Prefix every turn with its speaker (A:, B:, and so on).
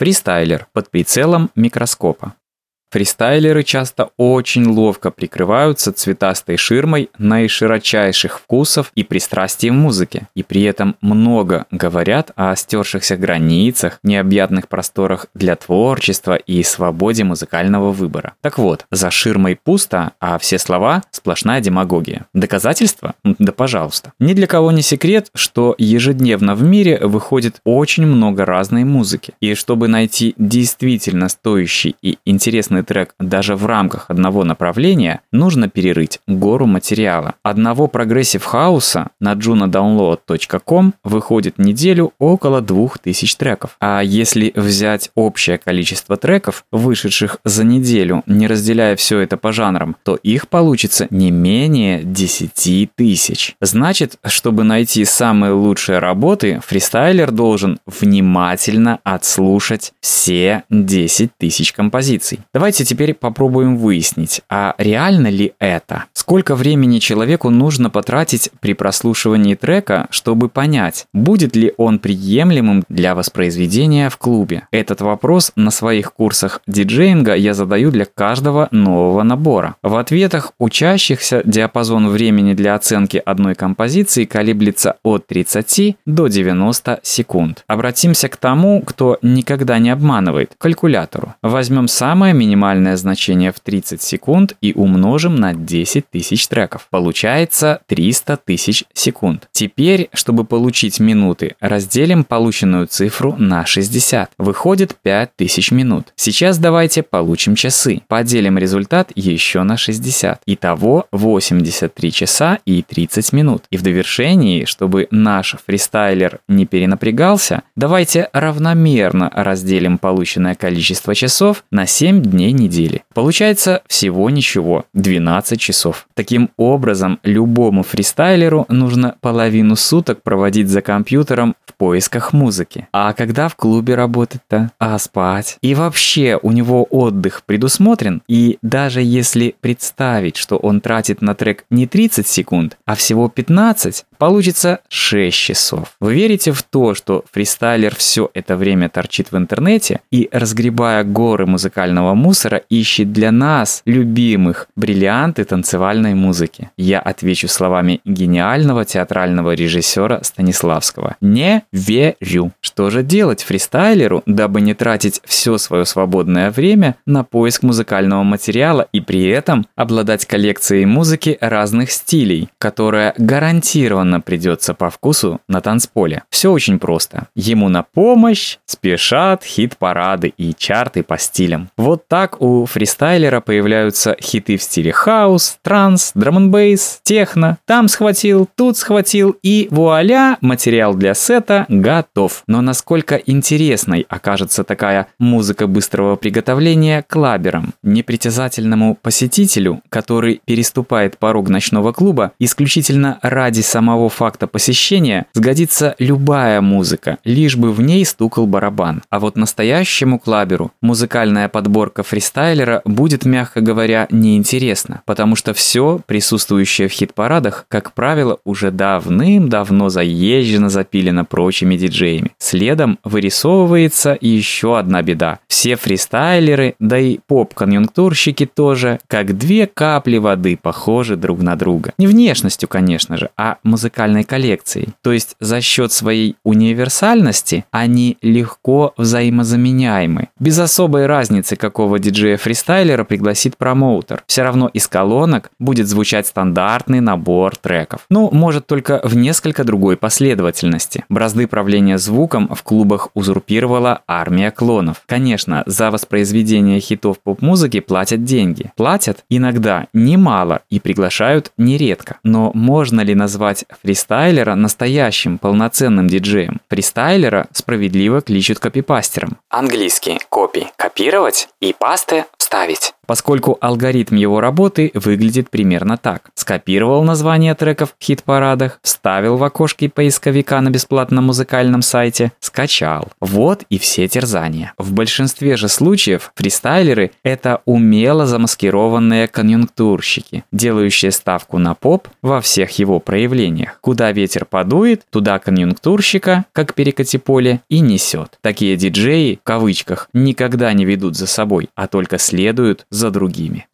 A: Фристайлер под прицелом микроскопа. Фристайлеры часто очень ловко прикрываются цветастой ширмой наиширочайших вкусов и пристрастий в музыке, и при этом много говорят о стершихся границах, необъятных просторах для творчества и свободе музыкального выбора. Так вот, за ширмой пусто, а все слова – сплошная демагогия. Доказательства? Да пожалуйста. Ни для кого не секрет, что ежедневно в мире выходит очень много разной музыки. И чтобы найти действительно стоящий и интересный определенный трек даже в рамках одного направления, нужно перерыть гору материала. Одного прогрессив хауса на junodownload.com выходит неделю около 2000 треков. А если взять общее количество треков, вышедших за неделю, не разделяя все это по жанрам, то их получится не менее 10 тысяч. Значит, чтобы найти самые лучшие работы, фристайлер должен внимательно отслушать все 10 тысяч композиций. Давайте Давайте теперь попробуем выяснить, а реально ли это? Сколько времени человеку нужно потратить при прослушивании трека, чтобы понять, будет ли он приемлемым для воспроизведения в клубе? Этот вопрос на своих курсах диджеинга я задаю для каждого нового набора. В ответах учащихся диапазон времени для оценки одной композиции колеблется от 30 до 90 секунд. Обратимся к тому, кто никогда не обманывает, калькулятору. Возьмем самое минимальное минимальное значение в 30 секунд и умножим на 10 тысяч треков. Получается 300 тысяч секунд. Теперь, чтобы получить минуты, разделим полученную цифру на 60. Выходит 5000 минут. Сейчас давайте получим часы. Поделим результат еще на 60. Итого 83 часа и 30 минут. И в довершении, чтобы наш фристайлер не перенапрягался, давайте равномерно разделим полученное количество часов на 7 дней недели. Получается всего ничего, 12 часов. Таким образом, любому фристайлеру нужно половину суток проводить за компьютером в поисках музыки. А когда в клубе работать-то? А спать? И вообще у него отдых предусмотрен? И даже если представить, что он тратит на трек не 30 секунд, а всего 15, получится 6 часов. Вы верите в то, что фристайлер все это время торчит в интернете и, разгребая горы музыкального мусора, ищет для нас, любимых, бриллианты танцевальной музыки? Я отвечу словами гениального театрального режиссера Станиславского. Не верю. Что же делать фристайлеру, дабы не тратить все свое свободное время на поиск музыкального материала и при этом обладать коллекцией музыки разных стилей, которая гарантированно придется по вкусу на танцполе? Все очень просто. Ему на помощь спешат хит-парады и чарты по стилям. Вот так у фристайлера появляются хиты в стиле хаус, транс, драм бейс, техно. Там схватил, тут схватил и вуаля, материал для сета готов. Но насколько интересной окажется такая музыка быстрого приготовления клаберу, непритязательному посетителю, который переступает порог ночного клуба исключительно ради самого факта посещения, сгодится любая музыка, лишь бы в ней стукал барабан. А вот настоящему клаберу музыкальная подборка фристайлера будет, мягко говоря, неинтересно, потому что все, присутствующее в хит-парадах, как правило, уже давным-давно заезжено, запилено прочими диджеями. Следом вырисовывается еще одна беда. Все фристайлеры, да и поп-конъюнктурщики тоже, как две капли воды похожи друг на друга. Не внешностью, конечно же, а музыкальной коллекцией. То есть за счет своей универсальности они легко взаимозаменяемы. Без особой разницы, какого диджея-фристайлера пригласит промоутер. Все равно из колонок будет звучать стандартный набор треков. Ну, может только в несколько другой последовательности. Бразды правления звуком в клубах узурпировала армия клонов. Конечно, за воспроизведение хитов поп-музыки платят деньги. Платят иногда немало и приглашают нередко. Но можно ли назвать фристайлера настоящим полноценным диджеем? Фристайлера справедливо кличут копипастером.
B: Английский копи – копировать и пасте
A: поставить поскольку алгоритм его работы выглядит примерно так. Скопировал название треков в хит-парадах, вставил в окошке поисковика на бесплатном музыкальном сайте, скачал. Вот и все терзания. В большинстве же случаев фристайлеры – это умело замаскированные конъюнктурщики, делающие ставку на поп во всех его проявлениях. Куда ветер подует, туда конъюнктурщика, как перекати поле, и несет. Такие диджеи, в кавычках, никогда не ведут за собой, а только следуют за другими.